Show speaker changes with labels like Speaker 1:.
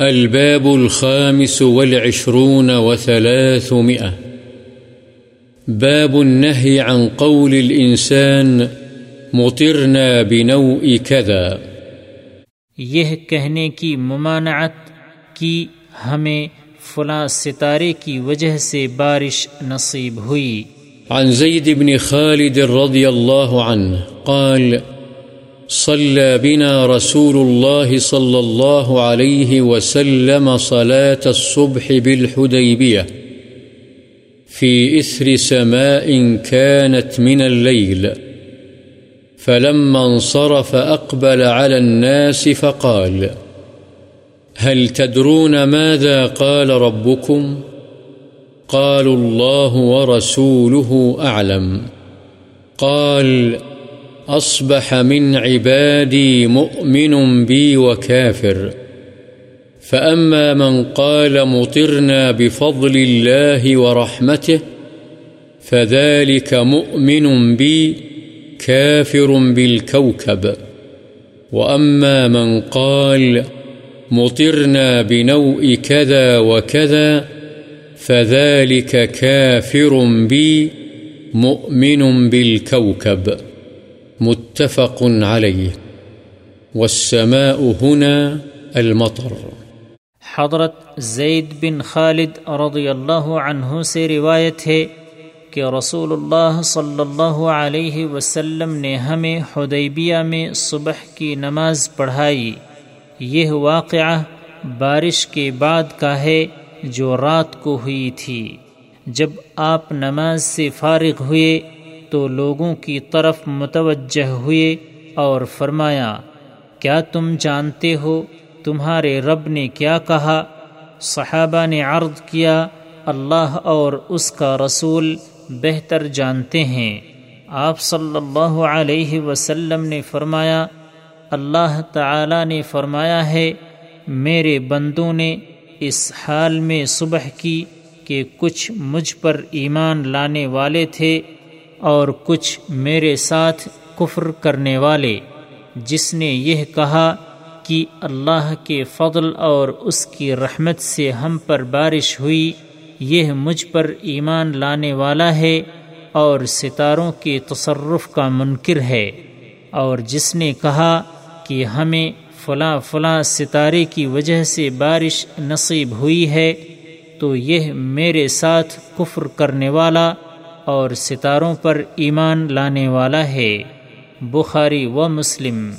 Speaker 1: الباب الخامس والعشرون وثلاثمئة باب النهي عن قول الإنسان مطرنا بنوء كذا.
Speaker 2: یہ کہنے کی ممانعت کی ہمیں فلاں ستارے کی وجہ سے بارش نصیب ہوئی۔
Speaker 1: عن زيد بن خالد رضي الله عنه قال صلى بنا رسول الله صلى الله عليه وسلم صلاة الصبح بالحديبية. في إثر سماء كانت من الليل. فلما انصرف أقبل على الناس فقال هل تدرون ماذا قال ربكم؟ قالوا الله ورسوله أعلم. قال أصبح من عبادي مؤمن بي وكافر. فأما من قال مطرنا بفضل الله ورحمته، فذلك مؤمن بي كافر بالكوكب. وأما من قال مطرنا بنوء كذا وكذا، فذلك كافر بي مؤمن بالكوكب. متفق عليه والسماء هنا المطر۔
Speaker 2: حضرت زید بن خالد رضی اللہ عنہ سے روایت ہے کہ رسول اللہ صلی اللہ علیہ وسلم نے ہمیں حدیبیہ میں صبح کی نماز پڑھائی۔ یہ واقعہ بارش کے بعد کا ہے جو رات کو ہوئی تھی۔ جب آپ نماز سے فارغ ہوئے تو لوگوں کی طرف متوجہ ہوئے اور فرمایا، کیا تم جانتے ہو تمہارے رب نے کیا کہا؟ صحابہ نے عرض کیا، اللہ اور اس کا رسول بہتر جانتے ہیں۔ آپ صلی اللہ علیہ وسلم نے فرمایا، اللہ تعالی نے فرمایا ہے، میرے بندوں نے اس حال میں صبح کی کہ کچھ مجھ پر ایمان لانے والے تھے۔ اور کچھ میرے ساتھ کفر کرنے والے، جس نے یہ کہا کہ اللہ کے فضل اور اس کی رحمت سے ہم پر بارش ہوئی، یہ مجھ پر ایمان لانے والا ہے اور ستاروں کے تصرف کا منکر ہے۔ اور جس نے کہا کہ ہمیں فلاں فلاں ستارے کی وجہ سے بارش نصیب ہوئی ہے، تو یہ میرے ساتھ کفر کرنے والا اور ستاروں پر ایمان لانے والا ہے بخاری و مسلم۔